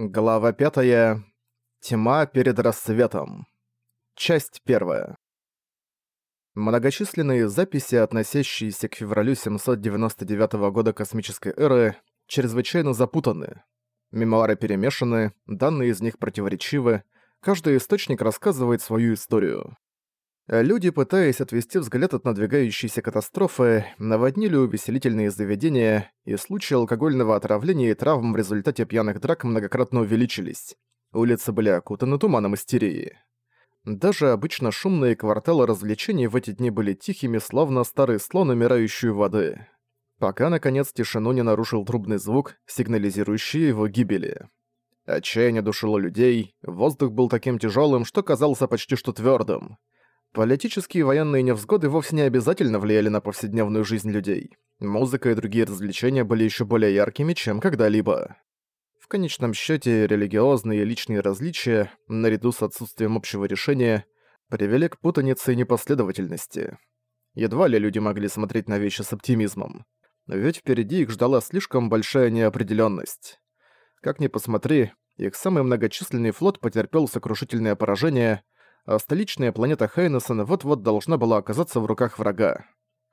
Глава 5. Тьма перед рассветом. Часть 1. Многочисленные записи, относящиеся к февралю 799 года космической эры, чрезвычайно запутаны. Мемуары перемешаны, данные из них противоречивы, каждый источник рассказывает свою историю. Люди, пытаясь отвести взгляд от надвигающейся катастрофы, наводнили увеселительные заведения, и случаи алкогольного отравления и травм в результате пьяных драк многократно увеличились. Улицы были окутаны туманом истерии. Даже обычно шумные кварталы развлечений в эти дни были тихими, словно старый слон, умирающий воды. Пока, наконец, тишину не нарушил трубный звук, сигнализирующий его гибели. Отчаяние душило людей, воздух был таким тяжелым, что казался почти что твердым. Политические и военные невзгоды вовсе не обязательно влияли на повседневную жизнь людей. Музыка и другие развлечения были еще более яркими, чем когда-либо. В конечном счете религиозные и личные различия, наряду с отсутствием общего решения, привели к путанице и непоследовательности. Едва ли люди могли смотреть на вещи с оптимизмом. Ведь впереди их ждала слишком большая неопределенность. Как ни посмотри, их самый многочисленный флот потерпел сокрушительное поражение – а столичная планета Хайнесон вот-вот должна была оказаться в руках врага.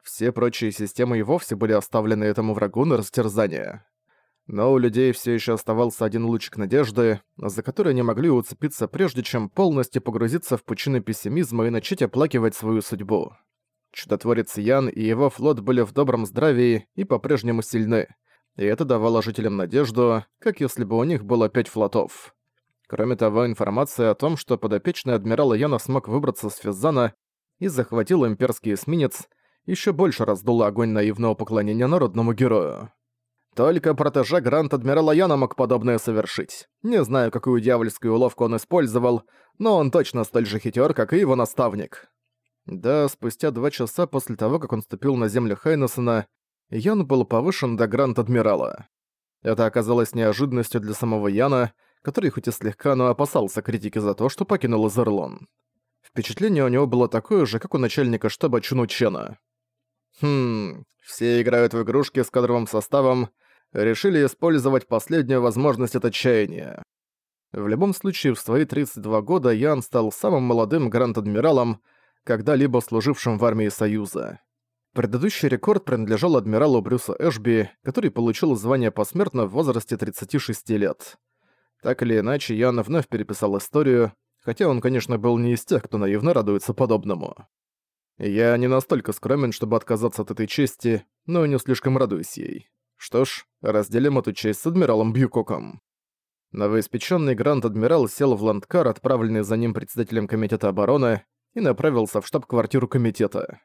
Все прочие системы и вовсе были оставлены этому врагу на растерзание. Но у людей все еще оставался один лучик надежды, за который они могли уцепиться прежде, чем полностью погрузиться в пучины пессимизма и начать оплакивать свою судьбу. Чудотворец Ян и его флот были в добром здравии и по-прежнему сильны, и это давало жителям надежду, как если бы у них было пять флотов. Кроме того, информация о том, что подопечный адмирал Яна смог выбраться с Физзана и захватил имперский эсминец, еще больше раздуло огонь наивного поклонения народному герою. Только протеже Гранд-Адмирала Яна мог подобное совершить. Не знаю, какую дьявольскую уловку он использовал, но он точно столь же хитер, как и его наставник. Да, спустя два часа после того, как он ступил на землю Хайнессона, Ян был повышен до Гранд-Адмирала. Это оказалось неожиданностью для самого Яна, который хоть и слегка, но опасался критики за то, что покинул Изерлон. Впечатление у него было такое же, как у начальника штаба Чуну Чена. Хм, все играют в игрушки с кадровым составом, решили использовать последнюю возможность от отчаяния. В любом случае, в свои 32 года Ян стал самым молодым гранд-адмиралом, когда-либо служившим в армии Союза. Предыдущий рекорд принадлежал адмиралу Брюсу Эшби, который получил звание посмертно в возрасте 36 лет. Так или иначе, Ян вновь переписал историю, хотя он, конечно, был не из тех, кто наивно радуется подобному. Я не настолько скромен, чтобы отказаться от этой чести, но не слишком радуюсь ей. Что ж, разделим эту честь с адмиралом Бьюкоком. Новоиспеченный Гранд-адмирал сел в ландкар, отправленный за ним председателем Комитета обороны, и направился в штаб-квартиру комитета.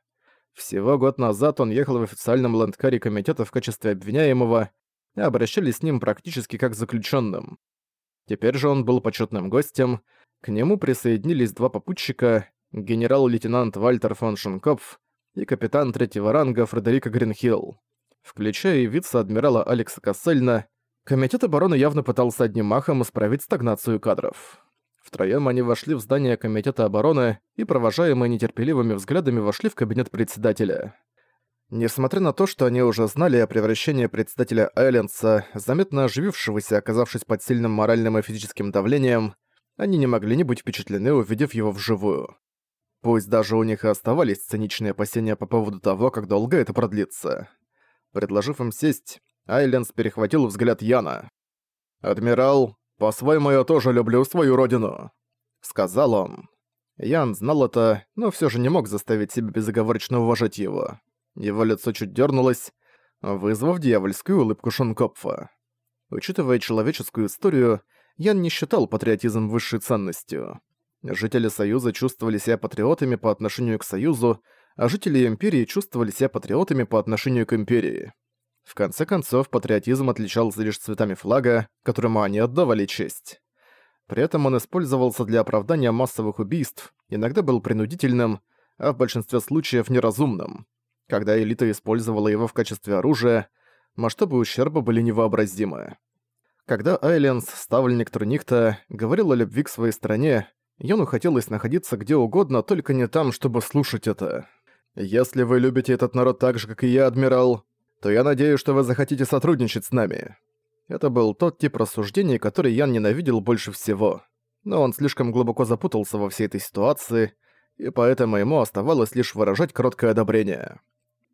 Всего год назад он ехал в официальном ландкаре комитета в качестве обвиняемого, и обращались с ним практически как заключенным. Теперь же он был почетным гостем. К нему присоединились два попутчика, генерал-лейтенант Вальтер фон Шенкопф и капитан третьего ранга Фредерика Гринхилл. Включая и вице-адмирала Алекса Кассельна, Комитет обороны явно пытался одним махом исправить стагнацию кадров. Втроём они вошли в здание Комитета обороны и, провожаемые нетерпеливыми взглядами, вошли в кабинет председателя. Несмотря на то, что они уже знали о превращении председателя Айленса, заметно оживившегося, оказавшись под сильным моральным и физическим давлением, они не могли не быть впечатлены, увидев его вживую. Пусть даже у них и оставались циничные опасения по поводу того, как долго это продлится. Предложив им сесть, Айленс перехватил взгляд Яна. «Адмирал, по-своему я тоже люблю свою родину», — сказал он. Ян знал это, но все же не мог заставить себя безоговорочно уважать его. Его лицо чуть дернулось, вызвав дьявольскую улыбку Шонкопфа. Учитывая человеческую историю, Ян не считал патриотизм высшей ценностью. Жители Союза чувствовали себя патриотами по отношению к Союзу, а жители Империи чувствовали себя патриотами по отношению к Империи. В конце концов, патриотизм отличался лишь цветами флага, которому они отдавали честь. При этом он использовался для оправдания массовых убийств, иногда был принудительным, а в большинстве случаев неразумным. Когда элита использовала его в качестве оружия, масштабы ущерба были невообразимы. Когда Айленс, ставленник Турникта, говорил о любви к своей стране, Йону хотелось находиться где угодно, только не там, чтобы слушать это. «Если вы любите этот народ так же, как и я, адмирал, то я надеюсь, что вы захотите сотрудничать с нами». Это был тот тип рассуждений, который Ян ненавидел больше всего. Но он слишком глубоко запутался во всей этой ситуации, и поэтому ему оставалось лишь выражать кроткое одобрение.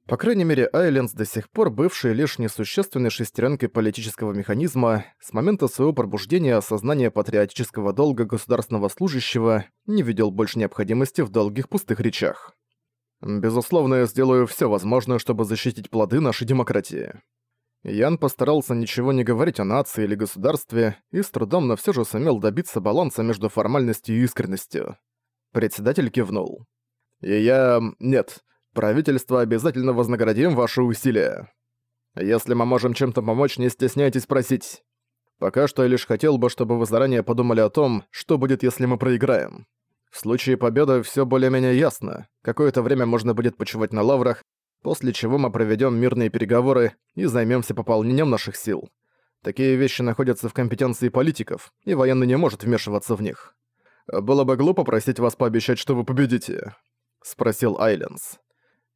По крайней мере, Айленс до сих пор бывший лишь несущественной шестеренкой политического механизма, с момента своего пробуждения осознания патриотического долга государственного служащего не видел больше необходимости в долгих пустых речах. Безусловно, я сделаю все возможное, чтобы защитить плоды нашей демократии. Ян постарался ничего не говорить о нации или государстве и с трудом, но все же сумел добиться баланса между формальностью и искренностью. Председатель кивнул. «И я... нет, Правительство обязательно вознаградим ваши усилия. Если мы можем чем-то помочь, не стесняйтесь просить. Пока что я лишь хотел бы, чтобы вы заранее подумали о том, что будет, если мы проиграем. В случае победы все более-менее ясно. Какое-то время можно будет почивать на лаврах, после чего мы проведем мирные переговоры и займемся пополнением наших сил. Такие вещи находятся в компетенции политиков, и военный не может вмешиваться в них. «Было бы глупо просить вас пообещать, что вы победите», — спросил Айленс.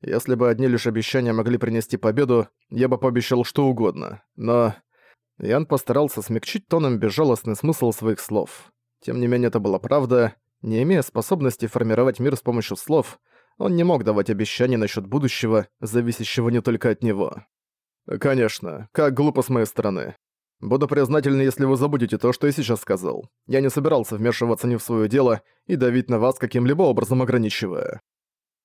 Если бы одни лишь обещания могли принести победу, я бы пообещал что угодно. Но... Ян постарался смягчить тоном безжалостный смысл своих слов. Тем не менее, это была правда. Не имея способности формировать мир с помощью слов, он не мог давать обещаний насчет будущего, зависящего не только от него. «Конечно, как глупо с моей стороны. Буду признательен, если вы забудете то, что я сейчас сказал. Я не собирался вмешиваться не в свое дело и давить на вас каким-либо образом ограничивая.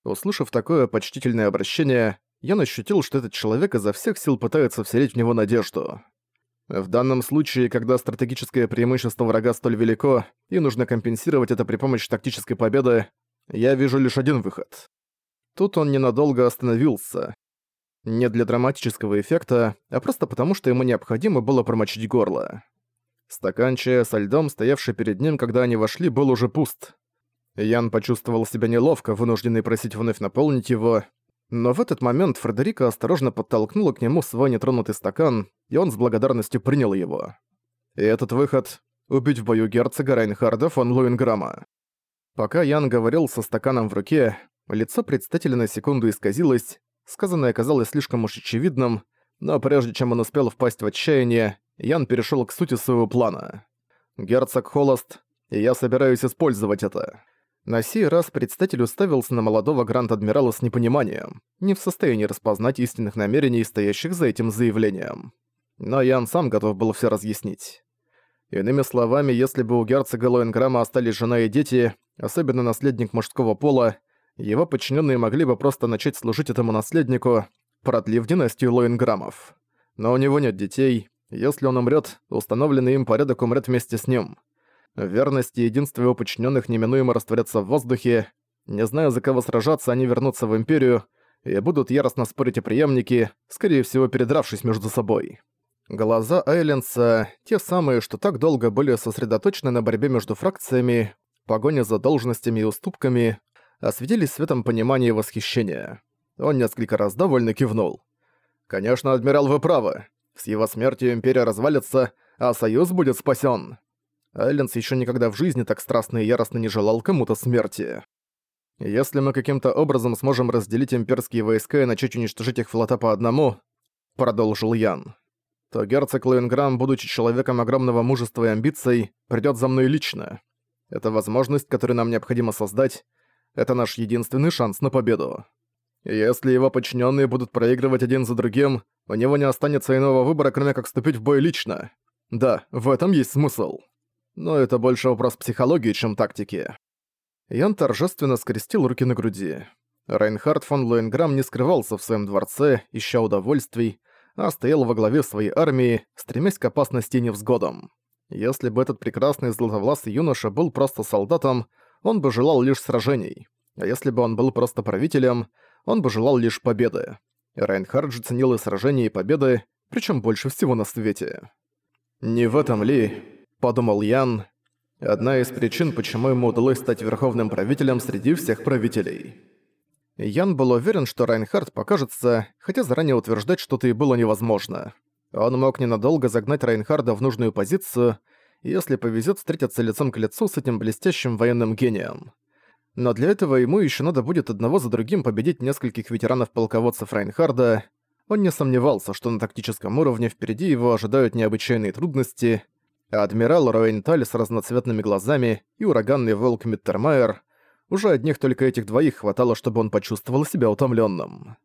Услышав такое почтительное обращение, я ощутил, что этот человек изо всех сил пытается вселить в него надежду. В данном случае, когда стратегическое преимущество врага столь велико, и нужно компенсировать это при помощи тактической победы, я вижу лишь один выход. Тут он ненадолго остановился. Не для драматического эффекта, а просто потому, что ему необходимо было промочить горло. Стакан чая со льдом, стоявший перед ним, когда они вошли, был уже пуст. Ян почувствовал себя неловко, вынужденный просить вновь наполнить его, но в этот момент Фредерика осторожно подтолкнула к нему свой нетронутый стакан, и он с благодарностью принял его. И этот выход — убить в бою герцога Райнхарда фон Луинграма. Пока Ян говорил со стаканом в руке, лицо предстателя на секунду исказилось, сказанное казалось слишком уж очевидным, но прежде чем он успел впасть в отчаяние, Ян перешел к сути своего плана. «Герцог холост, и я собираюсь использовать это». На сей раз предстатель уставился на молодого Гранд-Адмирала с непониманием, не в состоянии распознать истинных намерений, стоящих за этим заявлением. Но Ян сам готов был все разъяснить. Иными словами, если бы у герцога Лоенграма остались жена и дети, особенно наследник мужского пола, его подчиненные могли бы просто начать служить этому наследнику, продлив династию Лоенграмов. Но у него нет детей, если он умрет, установленный им порядок умрет вместе с ним. Верность и единство его подчиненных неминуемо растворятся в воздухе. Не зная, за кого сражаться, они вернутся в Империю и будут яростно спорить о преемнике, скорее всего, передравшись между собой. Глаза Айленса, те самые, что так долго были сосредоточены на борьбе между фракциями, погоне за должностями и уступками, осветились светом понимания и восхищения. Он несколько раз довольно кивнул. «Конечно, адмирал, вы правы. С его смертью Империя развалится, а Союз будет спасен. Айленс еще никогда в жизни так страстно и яростно не желал кому-то смерти. Если мы каким-то образом сможем разделить имперские войска и начать уничтожить их флота по одному, продолжил Ян, то герцог Лоинграм, будучи человеком огромного мужества и амбиций, придёт за мной лично. Это возможность, которую нам необходимо создать. Это наш единственный шанс на победу. Если его подчиненные будут проигрывать один за другим, у него не останется иного выбора, кроме как вступить в бой лично. Да, в этом есть смысл. Но это больше вопрос психологии, чем тактики. Ян торжественно скрестил руки на груди. Райнхард фон Лоенграм не скрывался в своем дворце, ища удовольствий, а стоял во главе своей армии, стремясь к опасности и невзгодам. Если бы этот прекрасный златовласый юноша был просто солдатом, он бы желал лишь сражений. А если бы он был просто правителем, он бы желал лишь победы. И Райнхард же ценил и сражения, и победы, причем больше всего на свете. Не в этом ли подумал Ян. Одна из причин, почему ему удалось стать верховным правителем среди всех правителей. Ян был уверен, что Райнхард покажется, хотя заранее утверждать что-то и было невозможно. Он мог ненадолго загнать Райнхарда в нужную позицию, если повезет встретиться лицом к лицу с этим блестящим военным гением. Но для этого ему еще надо будет одного за другим победить нескольких ветеранов-полководцев Райнхарда, Он не сомневался, что на тактическом уровне впереди его ожидают необычайные трудности, адмирал Роэнталь с разноцветными глазами и ураганный волк Миттермайер уже одних только этих двоих хватало, чтобы он почувствовал себя утомленным.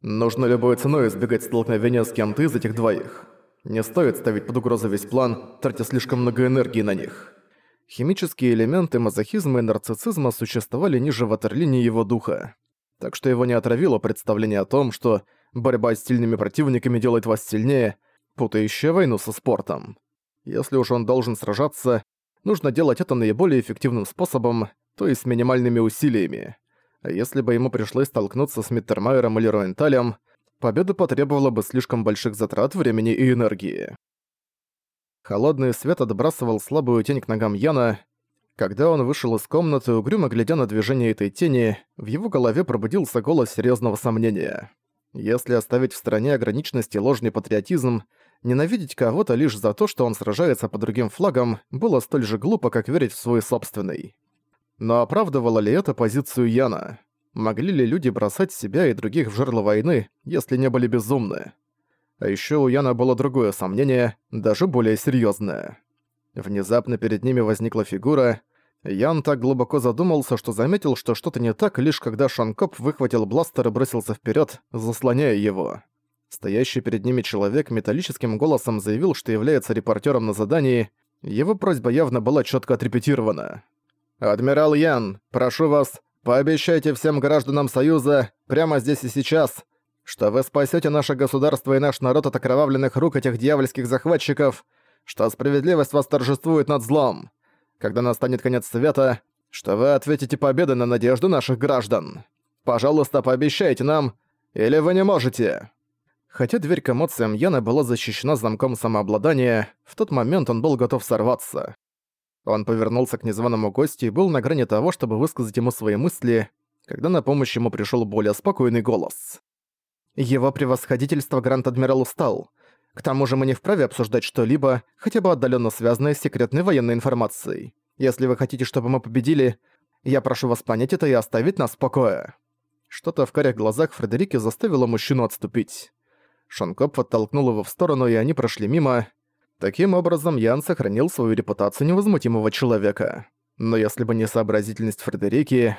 Нужно любой ценой избегать столкновения с кем-то из этих двоих. Не стоит ставить под угрозу весь план, тратя слишком много энергии на них. Химические элементы мазохизма и нарциссизма существовали ниже ватерлинии его духа. Так что его не отравило представление о том, что борьба с сильными противниками делает вас сильнее, путающая войну со спортом. Если уж он должен сражаться, нужно делать это наиболее эффективным способом, то есть с минимальными усилиями. А если бы ему пришлось столкнуться с Миттермайером или Роенталем, победа потребовала бы слишком больших затрат времени и энергии. Холодный свет отбрасывал слабую тень к ногам Яна. Когда он вышел из комнаты, угрюмо глядя на движение этой тени, в его голове пробудился голос серьезного сомнения. Если оставить в стороне ограниченность и ложный патриотизм, ненавидеть кого-то лишь за то, что он сражается под другим флагом, было столь же глупо, как верить в свой собственный. Но оправдывало ли это позицию Яна? Могли ли люди бросать себя и других в жерло войны, если не были безумны? А ещё у Яна было другое сомнение, даже более серьёзное. Внезапно перед ними возникла фигура. Ян так глубоко задумался, что заметил, что что-то не так, лишь когда Шанкоп выхватил бластер и бросился вперёд, заслоняя его. Стоящий перед ними человек металлическим голосом заявил, что является репортёром на задании. Его просьба явно была чётко отрепетирована. «Адмирал Ян, прошу вас, пообещайте всем гражданам Союза, прямо здесь и сейчас, что вы спасете наше государство и наш народ от окровавленных рук этих дьявольских захватчиков, что справедливость восторжествует над злом. Когда настанет конец света, что вы ответите победой на надежду наших граждан. Пожалуйста, пообещайте нам, или вы не можете». Хотя дверь к эмоциям Яна была защищена замком самообладания, в тот момент он был готов сорваться. Он повернулся к незваному гостю и был на грани того, чтобы высказать ему свои мысли, когда на помощь ему пришел более спокойный голос. Его превосходительство Гранд-Адмирал устал. К тому же мы не вправе обсуждать что-либо, хотя бы отдаленно связанное с секретной военной информацией. Если вы хотите, чтобы мы победили, я прошу вас понять это и оставить нас в покое». Что-то в карих глазах Фредерики заставило мужчину отступить. Шанкоп оттолкнул его в сторону, и они прошли мимо. Таким образом, Ян сохранил свою репутацию невозмутимого человека. Но если бы не сообразительность Фредерики,